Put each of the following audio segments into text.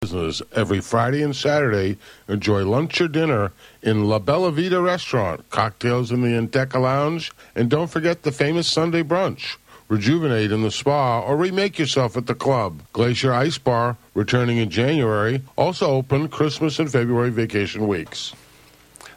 business every Friday and Saturday. Enjoy lunch or dinner in La Bella Vita restaurant, cocktails in the Enoteca Lounge, and don't forget the famous Sunday brunch. Rejuvenate in the spa or remake yourself at the club. Glacier Ice Bar, returning in January, also open Christmas and February vacation weeks.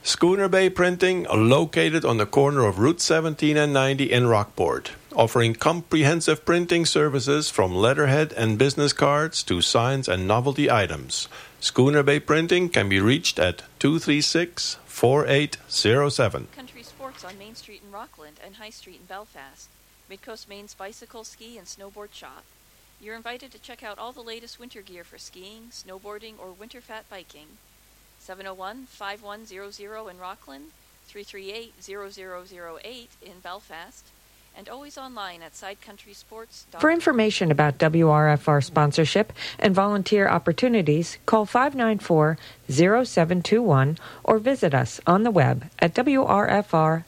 Schooner Bay Printing, located on the corner of Route 17 and 90 in Rockport, offering comprehensive printing services from letterhead and business cards to signs and novelty items. Schooner Bay Printing can be reached at 236 4807. Country Sports on Main Street in Rockland and High Street in Belfast. Midcoast Maine's bicycle, ski, and snowboard shop. You're invited to check out all the latest winter gear for skiing, snowboarding, or winter fat biking. 701-5100 in Rockland, 338-0008 in Belfast, and always online at sidecountrysports.com. For information about WRFR sponsorship and volunteer opportunities, call 594-0721 or visit us on the web at wrfr.org.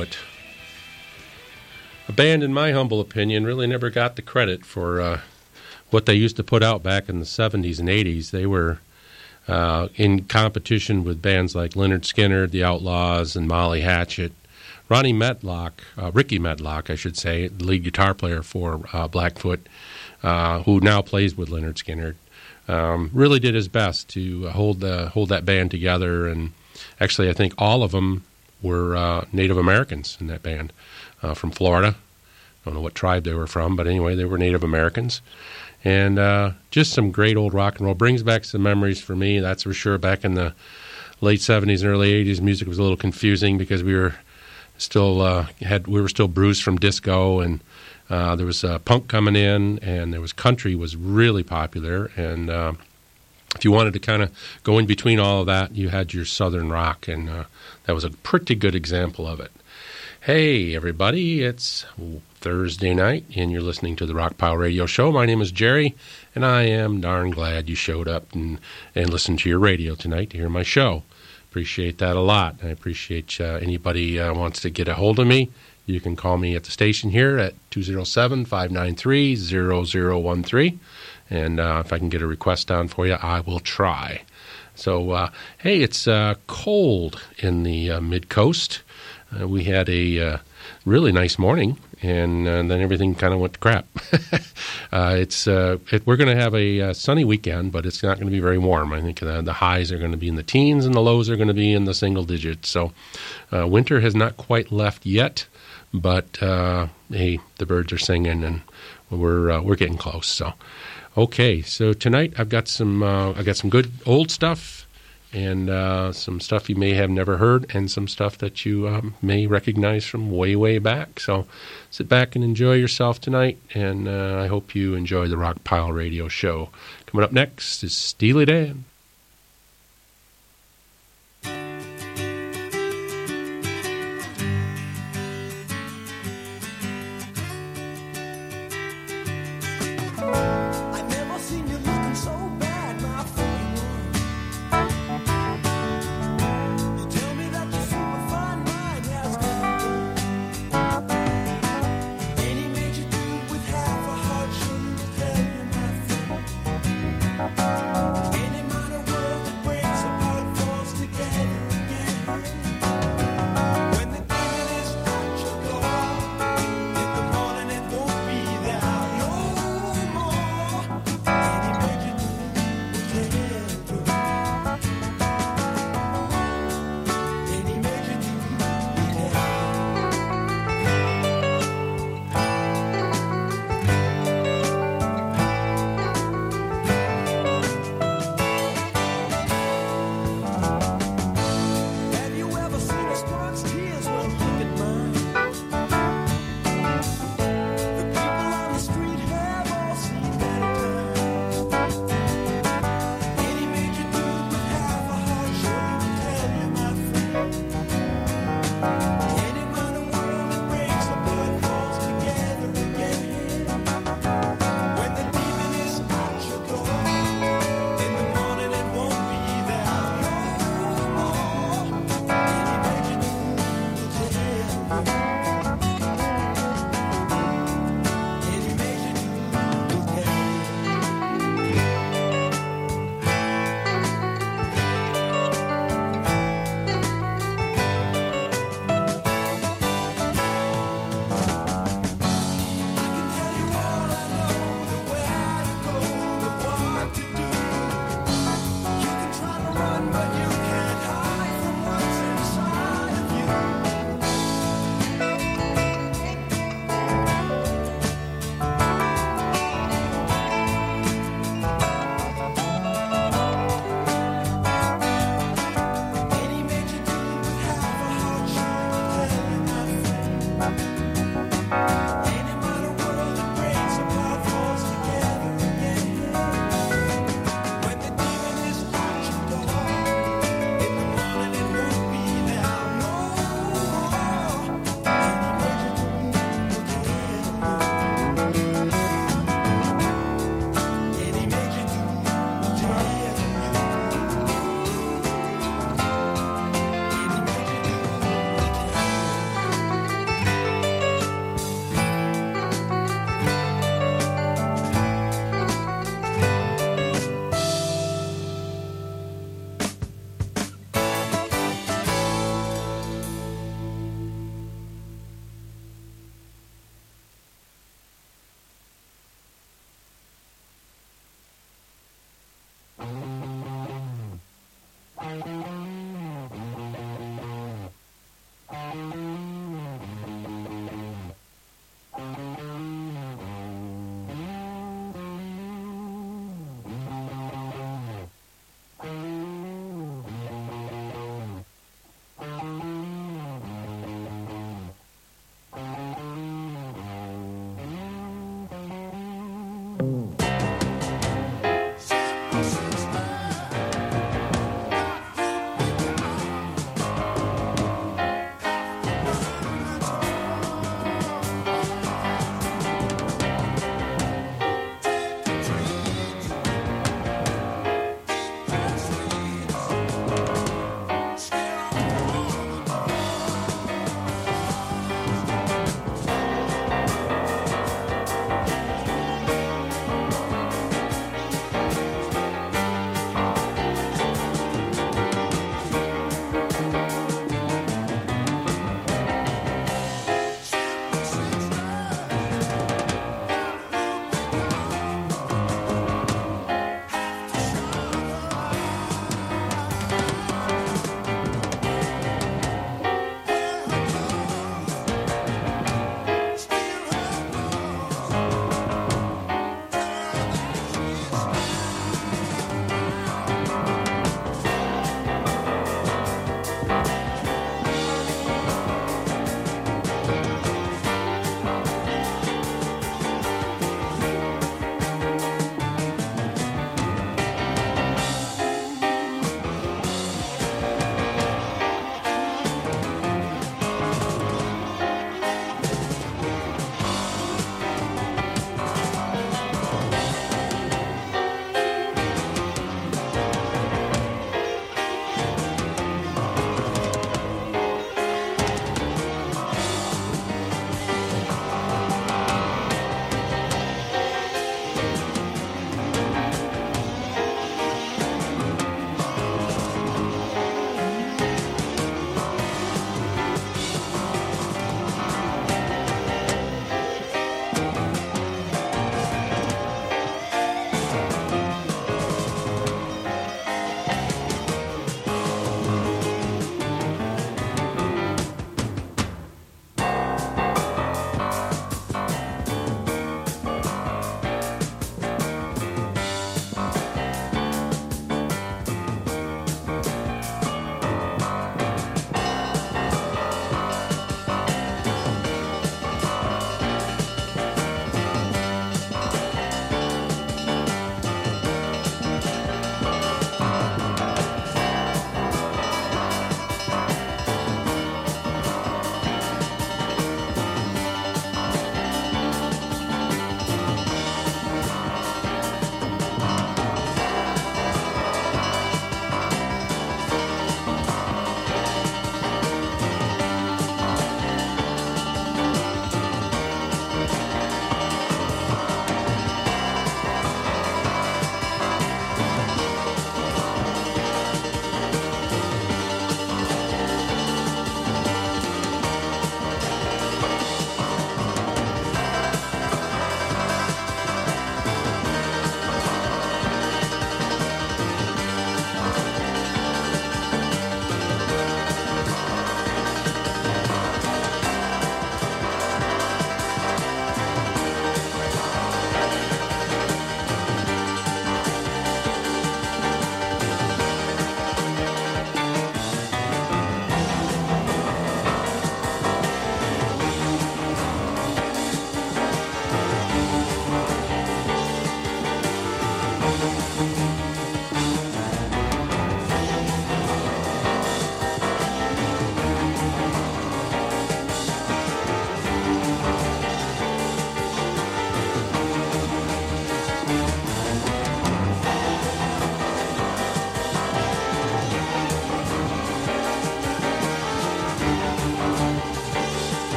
Blackfoot. A band, in my humble opinion, really never got the credit for uh, what they used to put out back in the 70s and 80s. They were uh, in competition with bands like Lynyrd Skynyrd, The Outlaws, and Molly Hatchet. Ronnie Medlocke, uh, Rickey Medlocke, I should say, the lead guitar player for uh, Blackfoot, uh, who now plays with Lynyrd Skynyrd, um, really did his best to hold, the, hold that band together. And actually, I think all of them were uh, Native Americans in that band uh, from Florida. I don't know what tribe they were from, but anyway, they were Native Americans. And uh, just some great old rock and roll. Brings back some memories for me, that's for sure. Back in the late 70s and early 80s, music was a little confusing because we were still uh, had we were still bruised from disco and uh, there was punk coming in and there was country was really popular and if you wanted to kind of go in between all of that you had your southern rock and uh, that was a pretty good example of it hey everybody it's Thursday night and you're listening to the Rock Pile Radio Show my name is Jerry and I am darn glad you showed up and, and listened to your radio tonight to hear my show appreciate that a lot. I appreciate uh, anybody uh, wants to get a hold of me. You can call me at the station here at 207 593 0013. And uh, if I can get a request down for you, I will try. So, uh, hey, it's uh, cold in the mid coast. we had a really nice morning and, uh, then everything kind of went to crap. it's it, we're going to have a sunny weekend, but it's not going to be very warm. I think the, the highs are going to be in the teens and the lows are going to be in the single digits. So winter has not quite left yet, but uh, hey, the birds are singing and we're we're getting close. So okay, so tonight I've got some I got some good old stuff and uh, some stuff you may have never heard and some stuff that you um, may recognize from way, way back. So sit back and enjoy yourself tonight, and uh, I hope you enjoy the Rock Pile Radio Show. Coming up next is Steely Dan.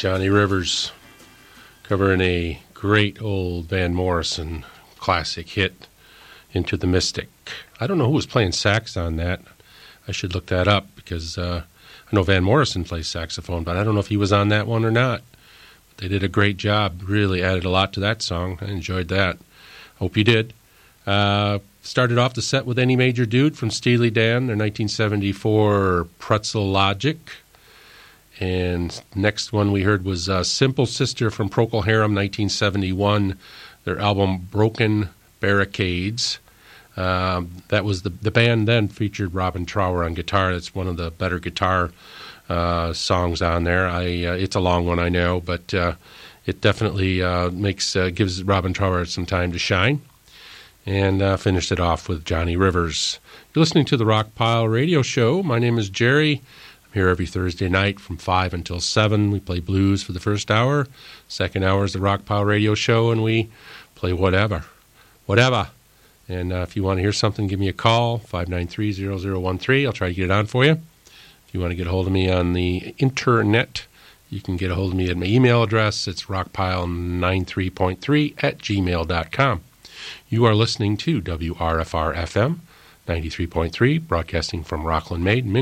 Johnny Rivers covering a great old Van Morrison classic hit, Into the Mystic. I don't know who was playing sax on that. I should look that up because uh, I know Van Morrison plays saxophone, but I don't know if he was on that one or not. They did a great job, really added a lot to that song. I enjoyed that. Hope you did. Uh, started off the set with Any Major Dude from Steely Dan, their 1974 Pretzel Logic. And next one we heard was uh, Simple Sister from Procol Harum, 1971, their album Broken Barricades. Um, that was the the band then featured Robin Trower on guitar. That's one of the better guitar uh, songs on there. I uh, it's a long one, I know, but it definitely makes gives Robin Trower some time to shine. And finished it off with Johnny Rivers. You're listening to the Rock Pile Radio Show. My name is Jerry. Here every Thursday night from 5 until 7. We play blues for the first hour. Second hour is the Rock Pile Radio Show, and we play whatever. Whatever. And uh, if you want to hear something, give me a call, 593 0013. I'll try to get it on for you. If you want to get a hold of me on the internet, you can get a hold of me at my email address. It's rockpile93.3 at gmail.com. You are listening to WRFR FM 93.3, broadcasting from Rockland Maine,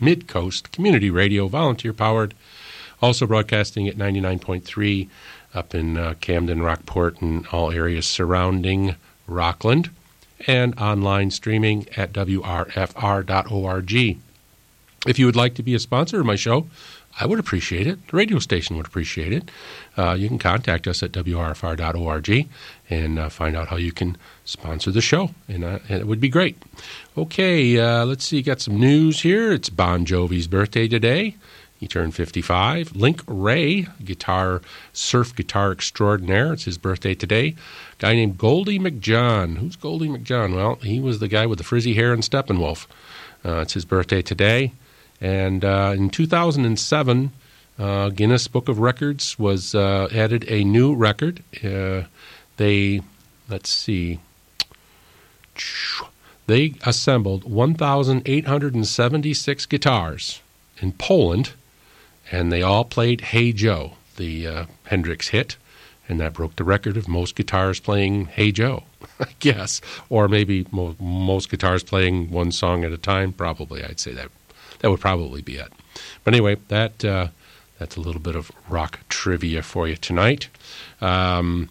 Mid Coast Community Radio, volunteer powered. Also broadcasting at 99.3 up in uh, Camden, Rockport, and all areas surrounding Rockland, and online streaming at WRFR.org. If you would like to be a sponsor of my show, I would appreciate it. The radio station would appreciate it. Uh, you can contact us at WRFR.org and uh, find out how you can sponsor the show, and, and it would be great. Okay, let's see. Got some news here. It's Bon Jovi's birthday today. He turned 55. Link Wray, guitar, surf guitar extraordinaire. It's his birthday today. Guy named Goldie McJohn. Who's Goldie McJohn? Well, he was the guy with the frizzy hair in Steppenwolf. Uh, it's his birthday today. And uh, in 2007, uh, Guinness Book of Records was uh, added a new record. They, let's see, they assembled 1,876 guitars in Poland, and they all played Hey Joe, the uh, Hendrix hit, and that broke the record of most guitars playing Hey Joe, I guess, or maybe mo most guitars playing one song at a time. Probably, I'd say that that would probably be it. But anyway, that uh, that's a little bit of rock trivia for you tonight. Um,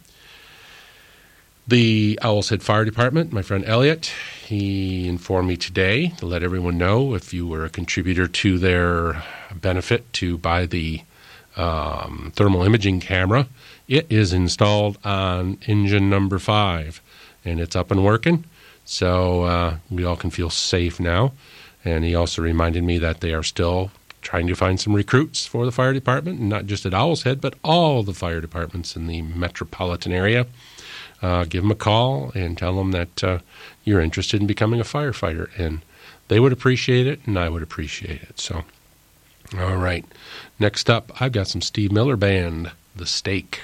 the Owl's Head Fire Department, my friend Elliot, he informed me today to let everyone know if you were a contributor to their benefit to buy the um, thermal imaging camera. It is installed on engine number five, and it's up and working. So uh, we all can feel safe now. And he also reminded me that they are still trying to find some recruits for the fire department, not just at Owl's Head, but all the fire departments in the metropolitan area. Uh, give them a call and tell them that uh, you're interested in becoming a firefighter. And they would appreciate it, and I would appreciate it. So, all right. Next up, I've got some Steve Miller Band, The Stake.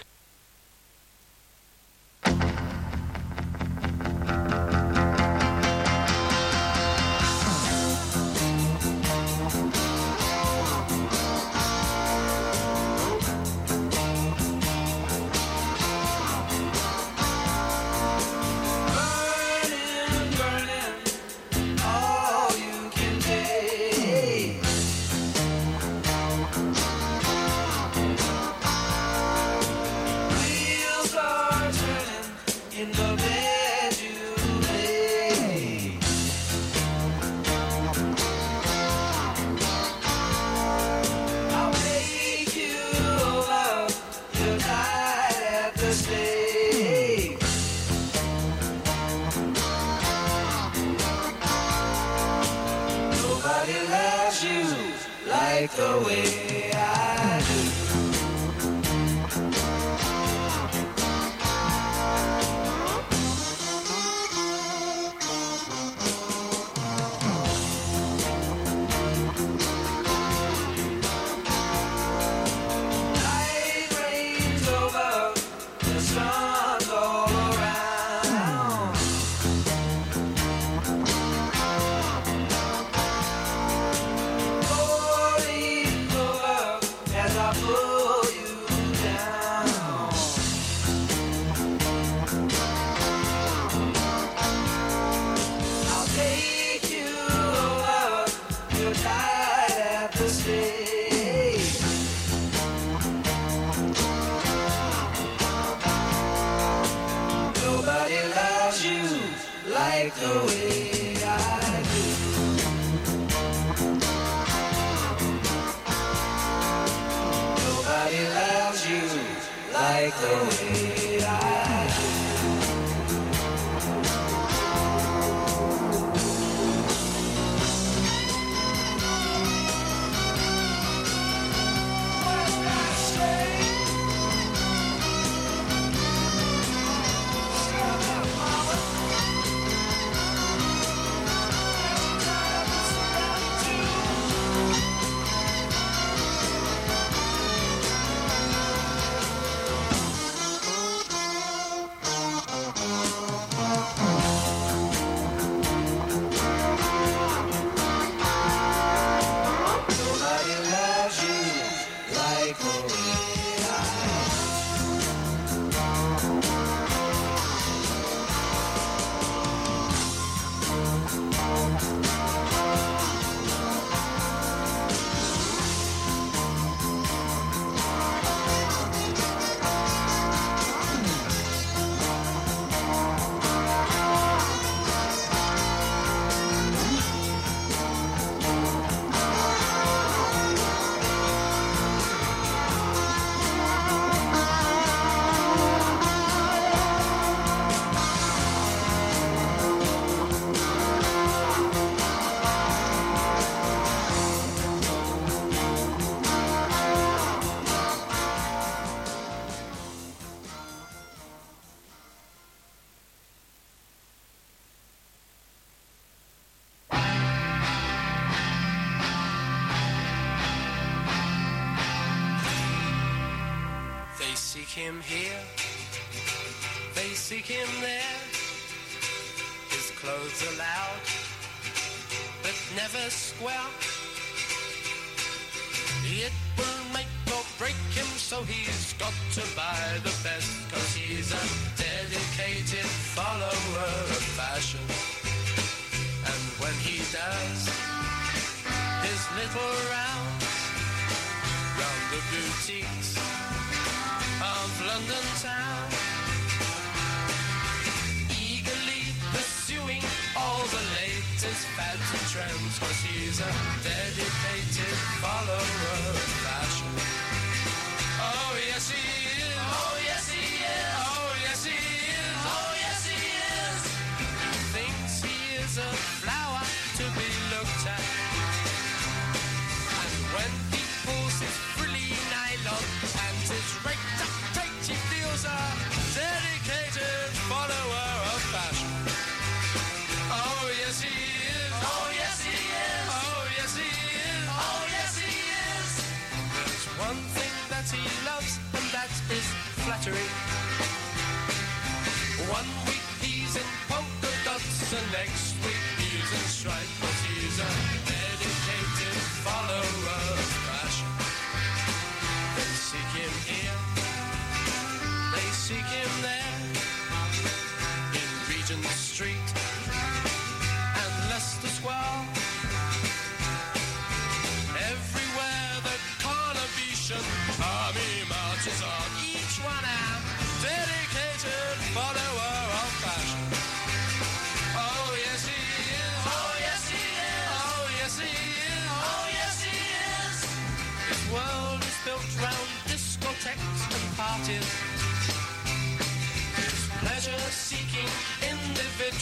As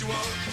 individual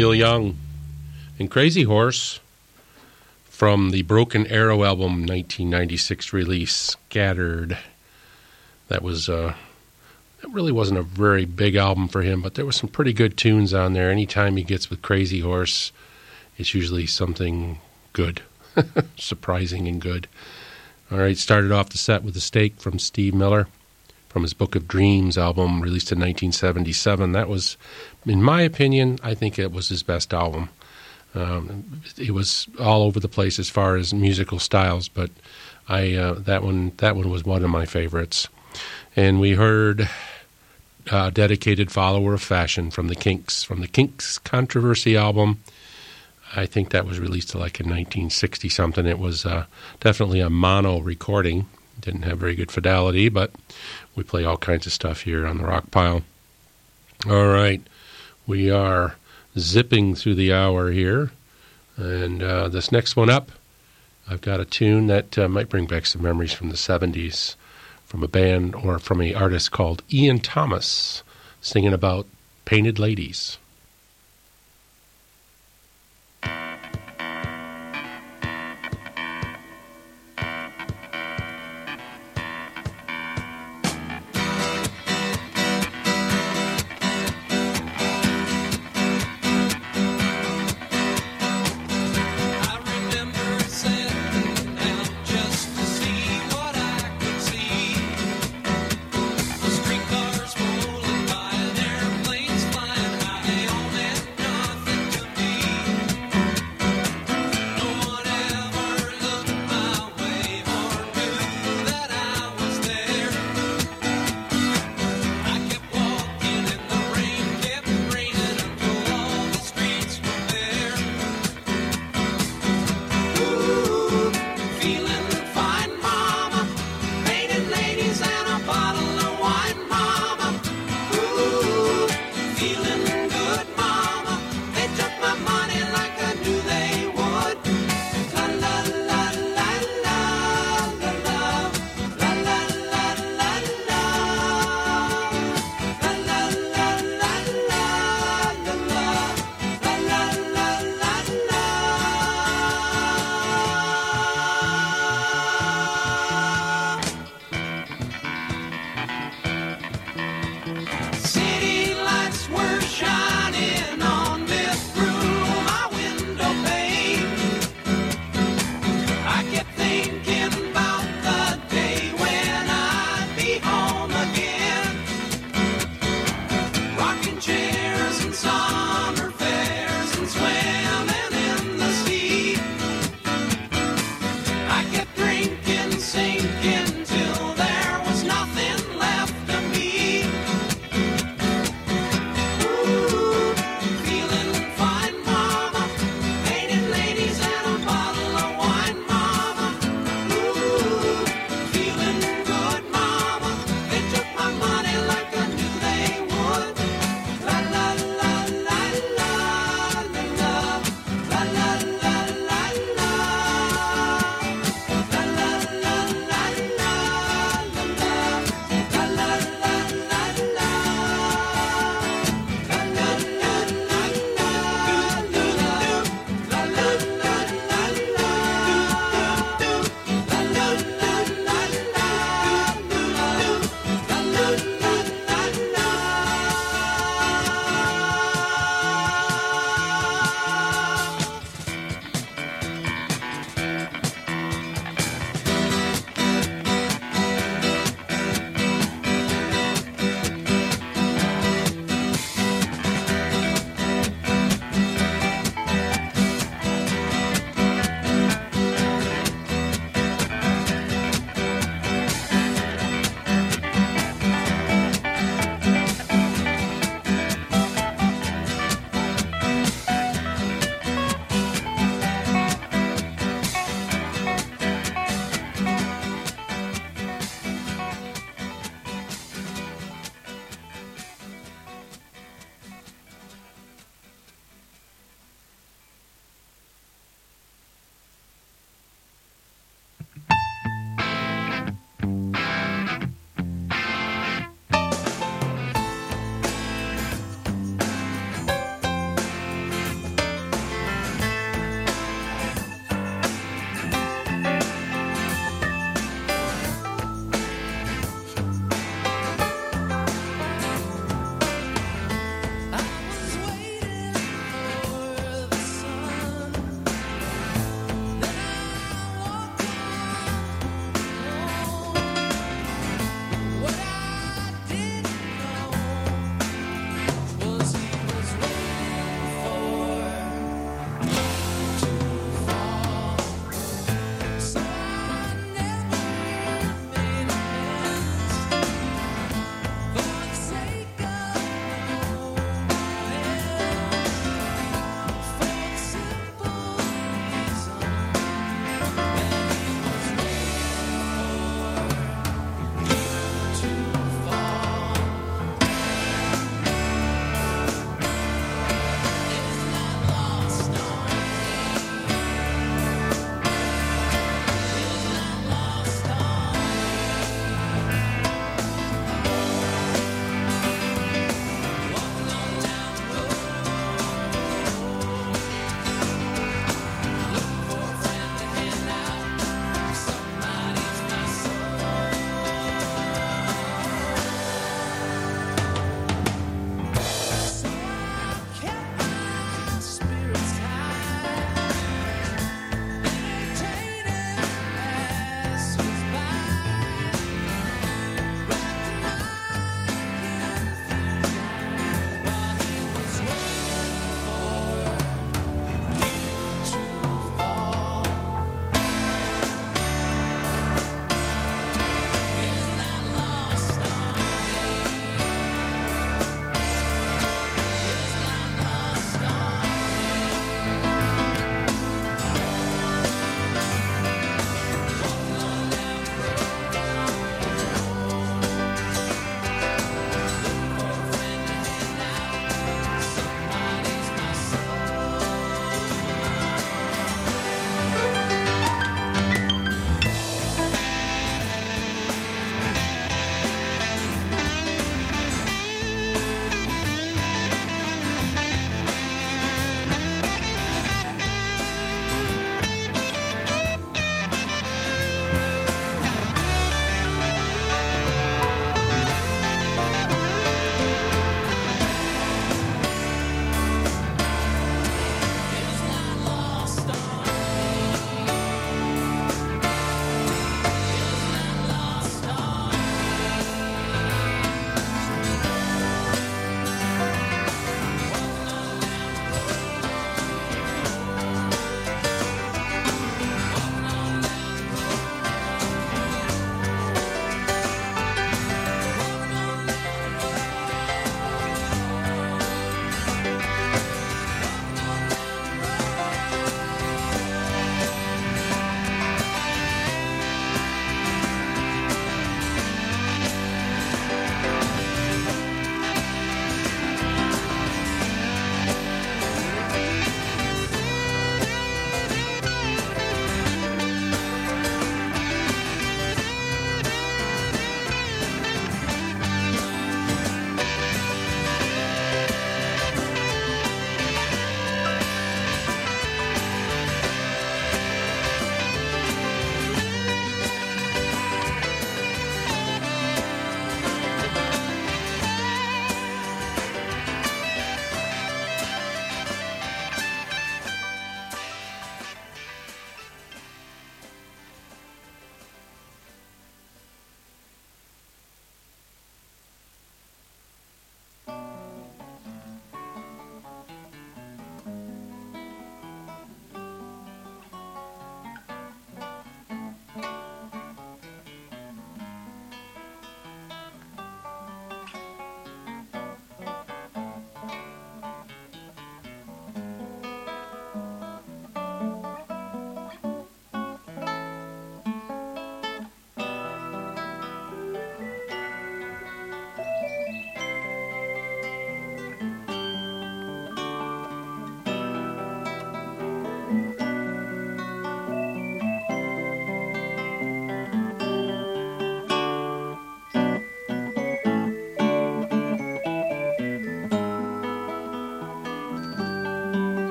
Neil Young and Crazy Horse from the Broken Arrow album 1996 release, Scattered. That was uh, that really wasn't a very big album for him, but there was some pretty good tunes on there. Anytime he gets with Crazy Horse, it's usually something good, surprising and good. All right, started off the set with a steak from Steve Miller from his Book of Dreams album released in 1977. That was, in my opinion, I think it was his best album. Um, it was all over the place as far as musical styles, but I uh, that one that one was one of my favorites. And we heard uh, "Dedicated Follower of Fashion" from the Kinks from the Kinks Kontroversy album. I think that was released like in 1960 something. It was uh, definitely a mono recording. Didn't have very good fidelity, but we play all kinds of stuff here on the Rock Pile. All right, we are zipping through the hour here. And uh, this next one up, I've got a tune that uh, might bring back some memories from the 70s from a band or from an artist called Ian Thomas singing about painted ladies.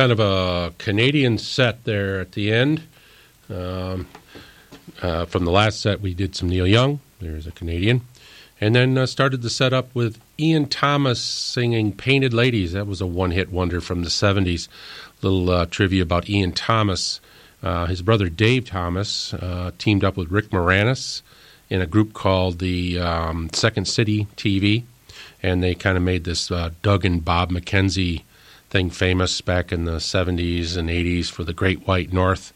Kind of a Canadian set there at the end. Um, uh, from the last set, we did some Neil Young. There's a Canadian. And then uh, started the set up with Ian Thomas singing Painted Ladies. That was a one hit wonder from the 70s. Little uh, trivia about Ian Thomas. Uh, his brother Dave Thomas teamed up with Rick Moranis in a group called the um, Second City TV. And they kind of made this Doug and Bob McKenzie thing famous back in the 70s and 80s for the Great White North.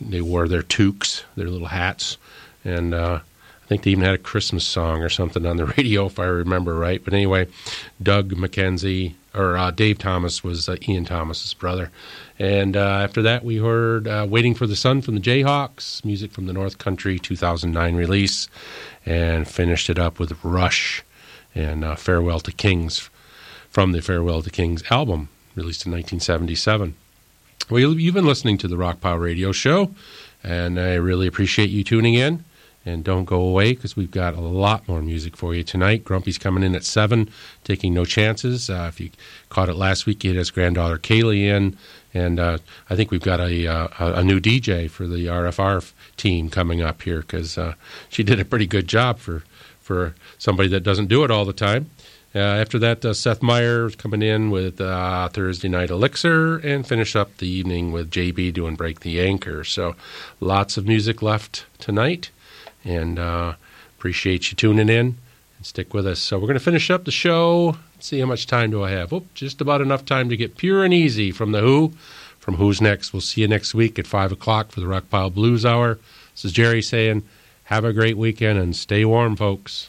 They wore their toques, their little hats. And uh, I think they even had a Christmas song or something on the radio, if I remember right. But anyway, Doug McKenzie, or uh, Dave Thomas was uh, Ian Thomas's brother. And after that, we heard Waiting for the Sun from the Jayhawks, music from the North Country 2009 release, and finished it up with Rush and Farewell to Kings from the Farewell to Kings album, released in 1977. Well, you- you've been listening to the Rock Pile Radio Show, and I really appreciate you tuning in. And don't go away because we've got a lot more music for you tonight. Grumpy's coming in at 7, taking no chances. Uh, if you caught it last week, had his granddaughter Kaylee in. And uh, I think we've got a, uh, a new DJ for the RFR team coming up here because she did a pretty good job for, for somebody that doesn't do it all the time. Uh, after that, uh, Seth Meyer coming in with uh, Thursday Night Elixir and finish up the evening with JB doing Break the Anchor. So lots of music left tonight, and uh, appreciate you tuning in and stick with us. So we're going to finish up the show. Let's see how much time do I have. Oh, just about enough time to get Pure and Easy from The Who. From Who's Next. We'll see you next week at 5 o'clock for the Rock Pile Blues Hour. This is Jerry saying, have a great weekend and stay warm, folks.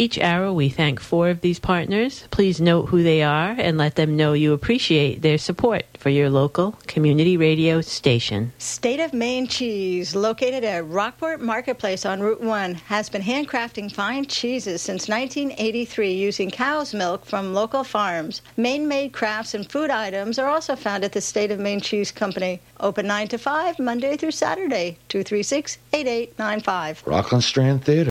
Each hour, we thank four of these partners. Please note who they are and let them know you appreciate their support for your local community radio station. State of Maine Cheese, located at Rockport Marketplace on Route 1, has been handcrafting fine cheeses since 1983 using cow's milk from local farms. Maine made crafts and food items are also found at the State of Maine Cheese Company. Open 9 to 5, Monday through Saturday, 236 8895. Rockland Strand Theater.